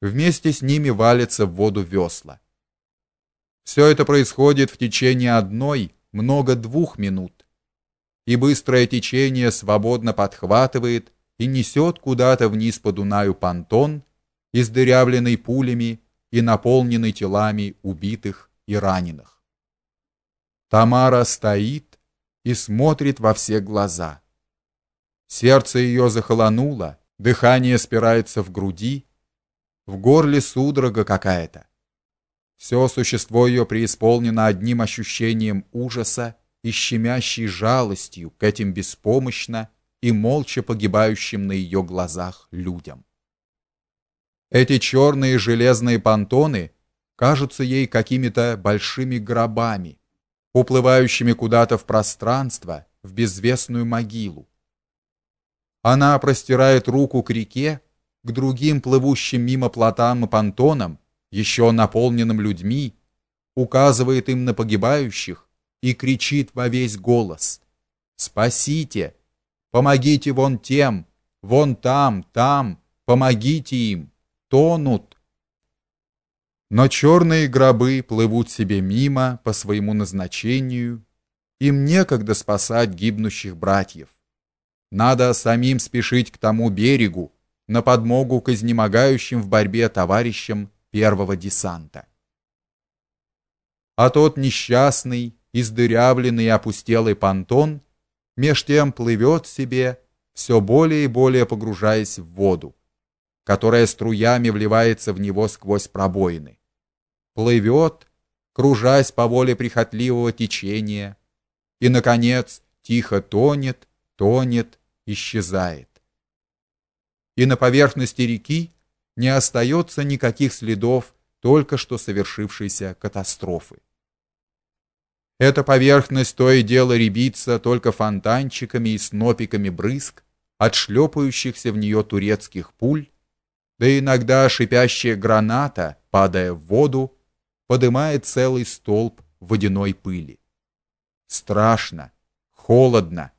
Вместе с ними валятся в воду весла. Все это происходит в течение одной, много двух минут. И быстрое течение свободно подхватывает и несет куда-то вниз по Дунаю понтон, издырявленный пулями и наполненный телами убитых и раненых. Тамара стоит и смотрит во все глаза. Сердце ее захолонуло, дыхание спирается в груди, в горле судорога какая-то. Все существо ее преисполнено одним ощущением ужаса и щемящей жалостью к этим беспомощно и молча погибающим на ее глазах людям. Эти черные железные понтоны кажутся ей какими-то большими гробами, уплывающими куда-то в пространство, в безвестную могилу. Она простирает руку к реке, к другим плывущим мимо плотам и понтонам, еще наполненным людьми, указывает им на погибающих и кричит во весь голос: "Спасите! Помогите вон тем, вон там, там, помогите им, тонут!" Но черные гробы плывут себе мимо по своему назначению, им некогда спасать гибнущих братьев. Надо самим спешить к тому берегу, на подмогу к изнемогающим в борьбе товарищам первого десанта. А тот несчастный, издырявленный и опустелый понтон меж тем плывет себе, все более и более погружаясь в воду, которая струями вливается в него сквозь пробоины. Плывет, кружась по воле прихотливого течения, и наконец тихо тонет, тонет, исчезает. И на поверхности реки не остается никаких следов только что совершившейся катастрофы. Эта поверхность то и дело рябится только фонтанчиками и снопиками брызг от шлепающихся в нее турецких пуль, да иногда шипящая граната, падая в воду, поднимает целый столб водяной пыли. Страшно, холодно,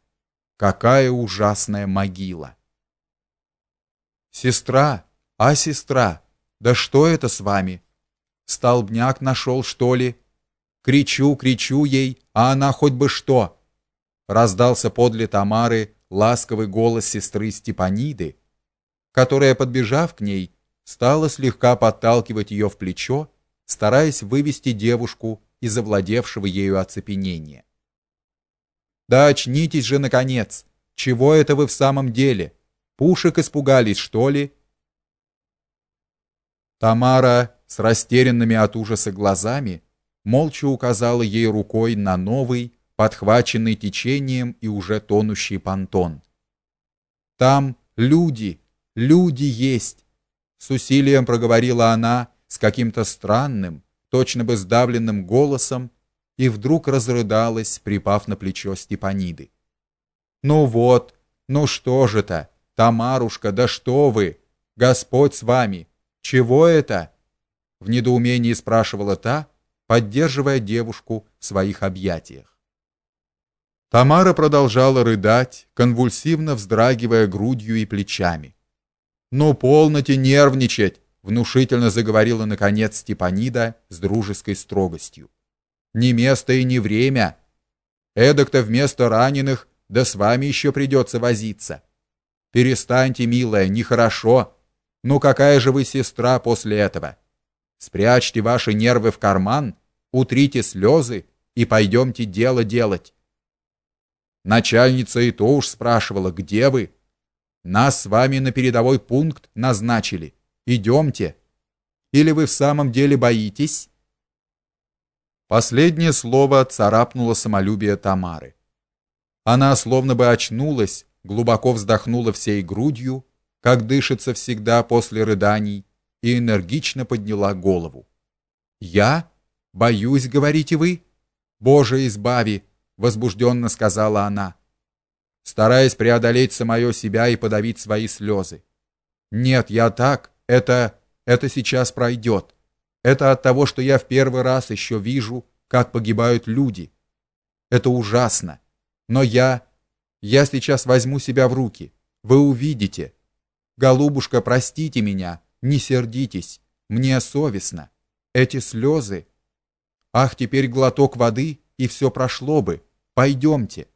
какая ужасная могила. Сестра, а сестра, да что это с вами? Столбняк нашел, что ли? Кричу, кричу ей, а она хоть бы что. Раздался подле Тамары ласковый голос сестры Степаниды, которая, подбежав к ней, стала слегка подталкивать ее в плечо, стараясь вывести девушку из овладевшего ею оцепенения. Да очнитесь же наконец. Чего это вы в самом деле? Пушек испугались, что ли? Тамара с растерянными от ужаса глазами молча указала ей рукой на новый, подхваченный течением и уже тонущий понтон. Там люди, люди есть, с усилием проговорила она с каким-то странным, точно бы сдавленным голосом и вдруг разрыдалась, припав на плечо Степаниды. Ну вот, ну что же это, Тамарушка, да что вы? Господь с вами. Чего это? В недоумении спрашивала та, поддерживая девушку в своих объятиях. Тамара продолжала рыдать, конвульсивно вздрагивая грудью и плечами. "Ну полноте нервничать", внушительно заговорила наконец Степанида с дружеской строгостью. "Не место и не время. Эдак-то вместо раненых да с вами еще придется возиться. Перестаньте, милая, нехорошо. Ну какая же вы сестра после этого? Спрячьте ваши нервы в карман, утрите слезы и пойдемте дело делать. Начальница и то уж спрашивала, где вы? Нас с вами на передовой пункт назначили. Идемте. Или вы в самом деле боитесь? Последнее слово царапнуло самолюбие Тамары. Она словно бы очнулась, глубоко вздохнула всей грудью как дышится всегда после рыданий, и энергично подняла голову. Я боюсь, говорите вы? Боже, избави, возбужденно сказала она, стараясь преодолеть самое себя и подавить свои слезы. Нет, я так, это это сейчас пройдет. Это от того, что я в первый раз еще вижу, как погибают люди. Это ужасно. Но я я сейчас возьму себя в руки. Вы увидите. Голубушка, простите меня. Не сердитесь, мне совестно. Эти слезы. Ах, теперь глоток воды, и все прошло бы. Пойдемте.